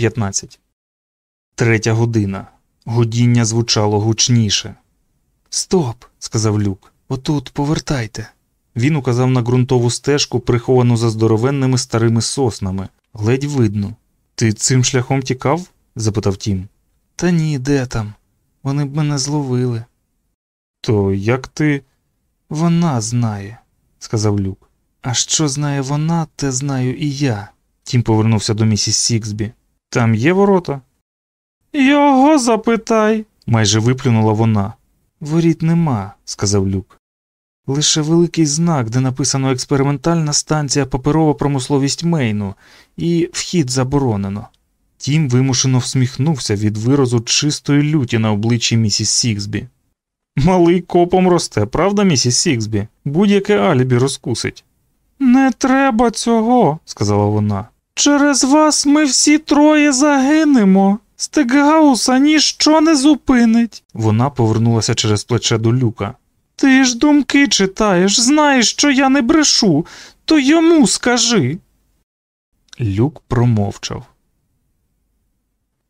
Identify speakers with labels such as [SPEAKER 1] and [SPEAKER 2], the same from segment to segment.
[SPEAKER 1] 15. Третя година. Гудіння звучало гучніше. Стоп, сказав люк. Отут повертайте. Він указав на ґрунтову стежку, приховану за здоровенними старими соснами. Ледь видно. Ти цим шляхом тікав? запитав тім. Та ні, де там? Вони б мене зловили. То як ти. Вона знає, сказав люк. А що знає вона, те знаю і я. Тім повернувся до місіс Сіксбі. Там є ворота? Його запитай, майже виплюнула вона. Воріт нема, сказав люк. Лише великий знак, де написано експериментальна станція паперова промисловість Мейну, і вхід заборонено. Тім вимушено всміхнувся від виразу чистої люті на обличчі місіс Сіксбі. Малий копом росте, правда, місіс Сіксбі? Будь-яке алібі розкусить. Не треба цього, сказала вона. Через вас ми всі троє загинемо. Стегауса ніщо не зупинить. Вона повернулася через плече до люка. Ти ж думки читаєш, знаєш, що я не брешу, то йому скажи. Люк промовчав.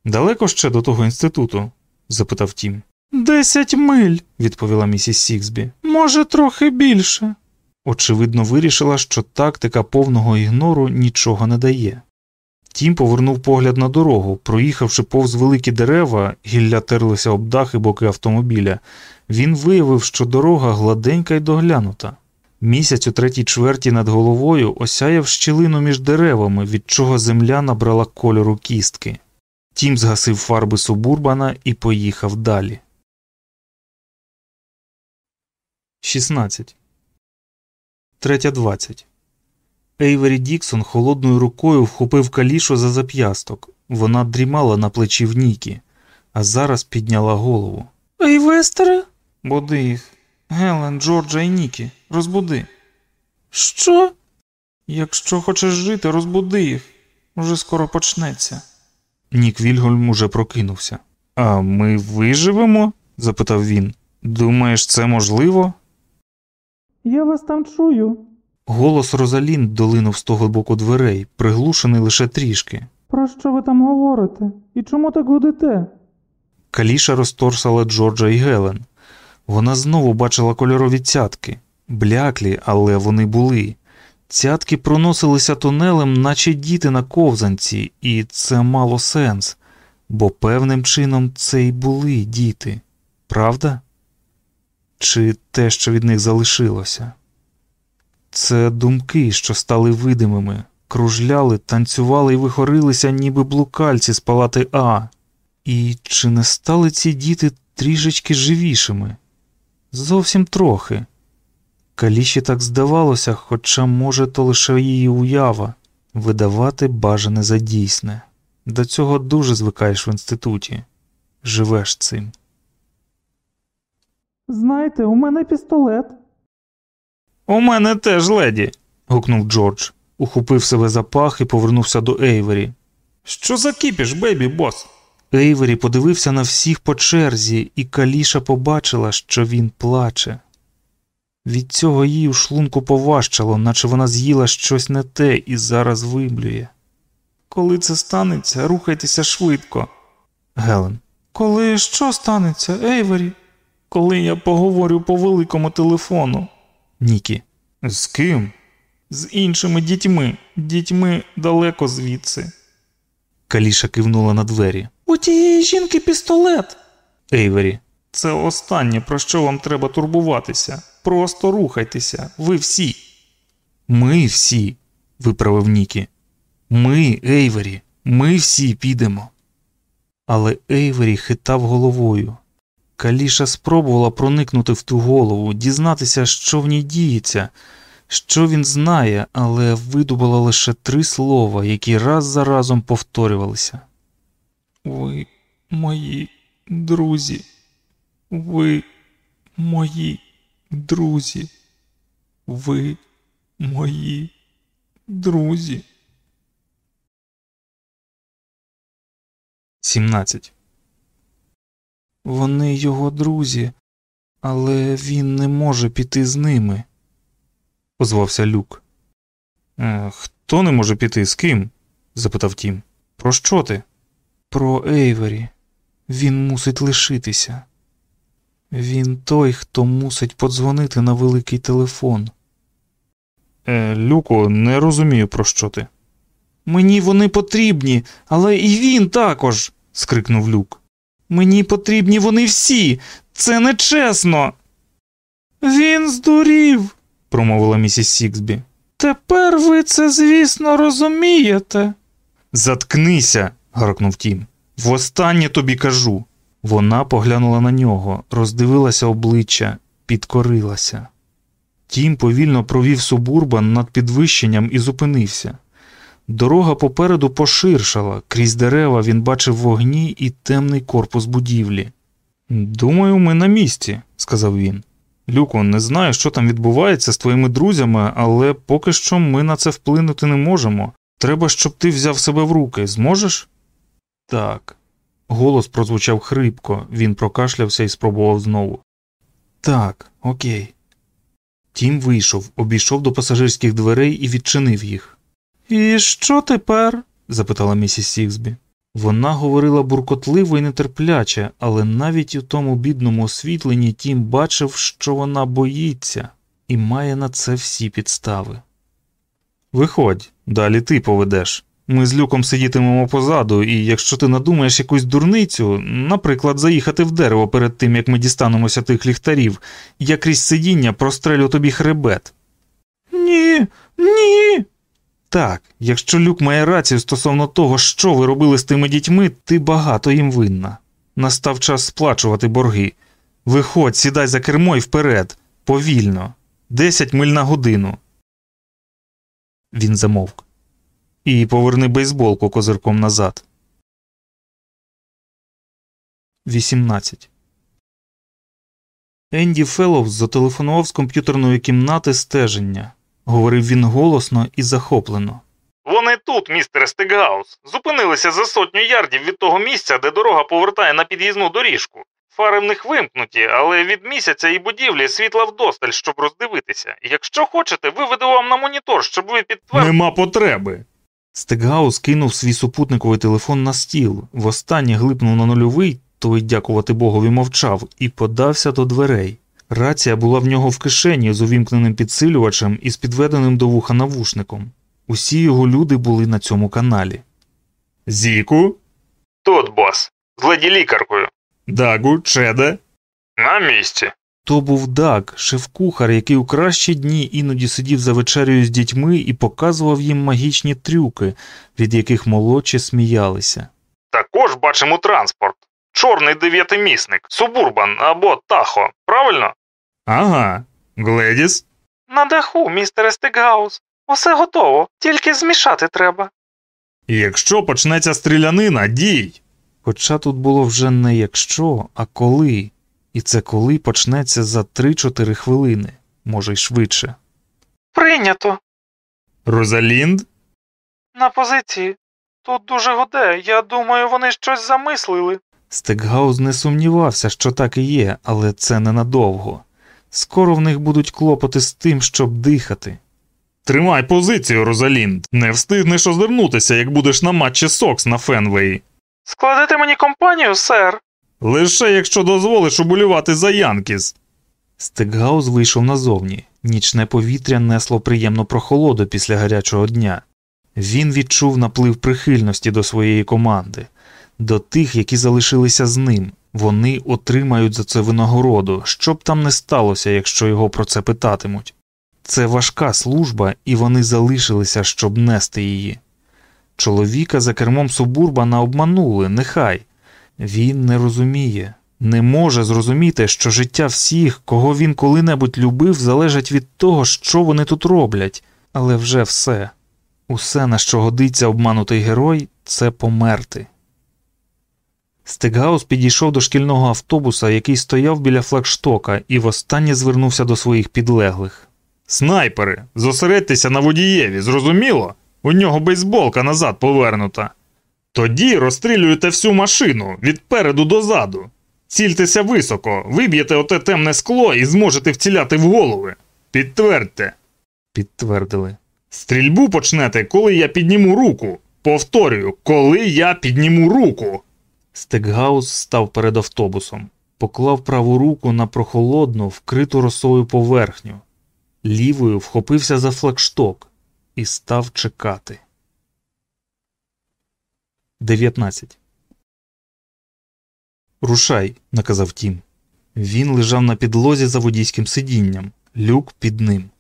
[SPEAKER 1] Далеко ще до того інституту? запитав Тім. Десять миль, відповіла місіс Сіксбі. Може, трохи більше. Очевидно, вирішила, що тактика повного ігнору нічого не дає. Тім повернув погляд на дорогу, проїхавши повз великі дерева, гілля терлися об дах і боки автомобіля. Він виявив, що дорога гладенька й доглянута. Місяць у третій чверті над головою осяяв щілину між деревами, від чого земля набрала кольору кістки. Тім згасив фарби субурбана і поїхав далі. 16. Третя двадцять. Ейвері Діксон холодною рукою вхопив калішу за зап'ясток. Вона дрімала на плечі в Нікі, а зараз підняла голову. Ейвестере? Буди їх. Гелен, Джорджа і Нікі, розбуди. Що? Якщо хочеш жити, розбуди їх. Уже скоро почнеться. Нік Вільгольм уже прокинувся. А ми виживемо? запитав він. Думаєш, це можливо? Я вас там чую. Голос Розалін долинув з того боку дверей, приглушений лише трішки. Про що ви там говорите? І чому так гудите? Каліша розторсала Джорджа і Гелен. Вона знову бачила кольорові цятки, бляклі, але вони були. Цятки проносилися тунелем, наче діти на ковзанці, і це мало сенс, бо певним чином це й були діти, правда? Чи те, що від них залишилося? Це думки, що стали видимими, кружляли, танцювали і вихорилися, ніби блукальці з палати А. І чи не стали ці діти трішечки живішими? Зовсім трохи. Каліші так здавалося, хоча, може, то лише її уява видавати бажане за дійсне. До цього дуже звикаєш в інституті, живеш цим. Знаєте, у мене пістолет. У мене теж леді. гукнув Джордж, ухопив себе за пах і повернувся до Ейвері. Що за кіпіш, бейбі, бос? Ейвері подивився на всіх по черзі, і Каліша побачила, що він плаче. Від цього їй у шлунку поважчало, наче вона з'їла щось не те і зараз виблює. Коли це станеться, рухайтеся швидко. Гелен. Коли що станеться, Ейвері? Коли я поговорю по великому телефону. Нікі. З ким? З іншими дітьми, дітьми далеко звідси. Каліша кивнула на двері. У тієї жінки пістолет. Ейвері. Це останнє, про що вам треба турбуватися. Просто рухайтеся, ви всі. Ми всі, виправив Нікі. Ми, Ейвері, ми всі підемо. Але Ейвері хитав головою. Каліша спробувала проникнути в ту голову, дізнатися, що в ній діється, що він знає, але видобула лише три слова, які раз за разом повторювалися. Ви мої друзі, ви мої друзі, ви мої друзі. 17. Вони його друзі, але він не може піти з ними, озвався Люк. «Е, Хто не може піти з ким? запитав Тім. Про що ти? Про Ейвері. Він мусить лишитися. Він той, хто мусить подзвонити на великий телефон. Е, Люко, не розумію, про що ти. Мені вони потрібні, але і він також. скрикнув Люк. Мені потрібні вони всі. Це нечесно. Він здурів, промовила місіс Сіксбі. Тепер ви це, звісно, розумієте. Заткнися, гаркнув Тім. Востаннє тобі кажу. Вона поглянула на нього, роздивилася обличчя, підкорилася. Тім повільно провів субурбан над підвищенням і зупинився. Дорога попереду поширшала, крізь дерева він бачив вогні і темний корпус будівлі. Думаю, ми на місці, сказав він. Люко, не знаю, що там відбувається з твоїми друзями, але поки що ми на це вплинути не можемо. Треба, щоб ти взяв себе в руки. Зможеш? Так. Голос прозвучав хрипко, він прокашлявся і спробував знову. Так, окей. Тім вийшов, обійшов до пасажирських дверей і відчинив їх. І що тепер? запитала місіс Сіксбі. Вона говорила буркотливо і нетерпляче, але навіть у тому бідному освітленні Тім бачив, що вона боїться, і має на це всі підстави. Виходь, далі ти поведеш. Ми з люком сидітимемо позаду, і якщо ти надумаєш якусь дурницю, наприклад, заїхати в дерево перед тим, як ми дістанемося тих ліхтарів, я крізь сидіння прострелю тобі хребет. Ні, ні. Так, якщо люк має рацію стосовно того, що ви робили з тими дітьми, ти багато їм винна. Настав час сплачувати борги. Виходь, сідай за кермо і вперед, повільно, десять миль на годину. Він замовк. І поверни бейсболку козирком назад. 18. Енді Феллоус зателефонував з комп'ютерної кімнати стеження. Говорив він голосно і захоплено.
[SPEAKER 2] Вони тут, містере Стекгаус. Зупинилися за сотню ярдів від того місця, де дорога повертає на під'їзну доріжку. Фари в них вимкнуті, але від місяця і будівлі світла вдосталь, щоб роздивитися. Якщо хочете, виведу вам на монітор, щоб ви підтвердили.
[SPEAKER 1] Нема потреби. Стекгаус кинув свій супутниковий телефон на стіл, востаннє глипнув на нульовий, той, дякувати Богові, мовчав, і подався до дверей. Рація була в нього в кишені з увімкненим підсилювачем і з підведеним до вуха навушником. Усі його люди були на цьому каналі. Зіку,
[SPEAKER 2] Тут, бос, з леді лікаркою.
[SPEAKER 1] Дагу, Чеде.
[SPEAKER 2] На місці.
[SPEAKER 1] То був Даг, шеф-кухар, який у кращі дні іноді сидів за вечерею з дітьми і показував їм магічні трюки, від яких молодші сміялися.
[SPEAKER 2] Також бачимо транспорт. Чорний дев'ятимісник, субурбан або тахо, правильно?
[SPEAKER 1] Ага, Гледіс.
[SPEAKER 2] На даху, містере Стеггаус. Усе готово, тільки змішати треба.
[SPEAKER 1] Якщо почнеться стрілянина, дій. Хоча тут було вже не якщо, а коли, і це коли почнеться за 3-4 хвилини, може й швидше.
[SPEAKER 2] Прийнято.
[SPEAKER 1] Розалінд?
[SPEAKER 2] На позиції. Тут дуже гуде. Я думаю, вони щось замислили.
[SPEAKER 1] Стекгаус не сумнівався, що так і є, але це ненадовго. Скоро в них будуть клопоти з тим, щоб дихати. Тримай позицію, Розалінд. Не встигнеш озирнутися, як будеш на матчі Сокс на Фенвеї.
[SPEAKER 2] Складете мені компанію, сер.
[SPEAKER 1] Лише якщо дозволиш уболювати за Янкіс. Стекгаус вийшов назовні. Нічне повітря несло приємну прохолоду після гарячого дня. Він відчув наплив прихильності до своєї команди, до тих, які залишилися з ним. Вони отримають за це винагороду, що б там не сталося, якщо його про це питатимуть. Це важка служба, і вони залишилися, щоб нести її. Чоловіка за кермом Субурбана обманули, нехай. Він не розуміє, не може зрозуміти, що життя всіх, кого він коли-небудь любив, залежить від того, що вони тут роблять, але вже все. Усе, на що годиться обманутий герой, це померти. Стекгаус підійшов до шкільного автобуса, який стояв біля флагштока, і востаннє звернувся до своїх підлеглих. Снайпери, зосередьтеся на водієві, зрозуміло? У нього бейсболка назад повернута. Тоді розстрілюєте всю машину відпереду до заду. Цільтеся високо, виб'єте оте темне скло і зможете вціляти в голови. Підтвердьте. Підтвердили. Стрільбу почнете, коли я підніму руку.
[SPEAKER 2] Повторюю, коли я підніму руку.
[SPEAKER 1] Стекгаус став перед автобусом, поклав праву руку на прохолодну, вкриту росою поверхню, лівою вхопився за флагшток і став чекати. 19. Рушай, наказав Тім. Він лежав на підлозі за водійським сидінням, люк під ним.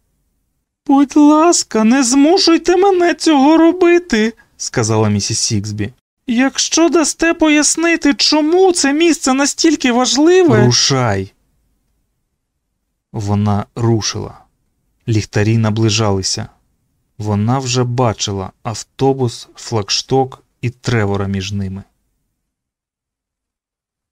[SPEAKER 1] Будь ласка, не змушуйте мене цього робити, сказала місіс Сіксбі. Якщо дасте пояснити, чому це місце настільки важливе. Рушай. Вона рушила. Ліхтарі наближалися. Вона вже бачила автобус, флагшток і тревора між ними.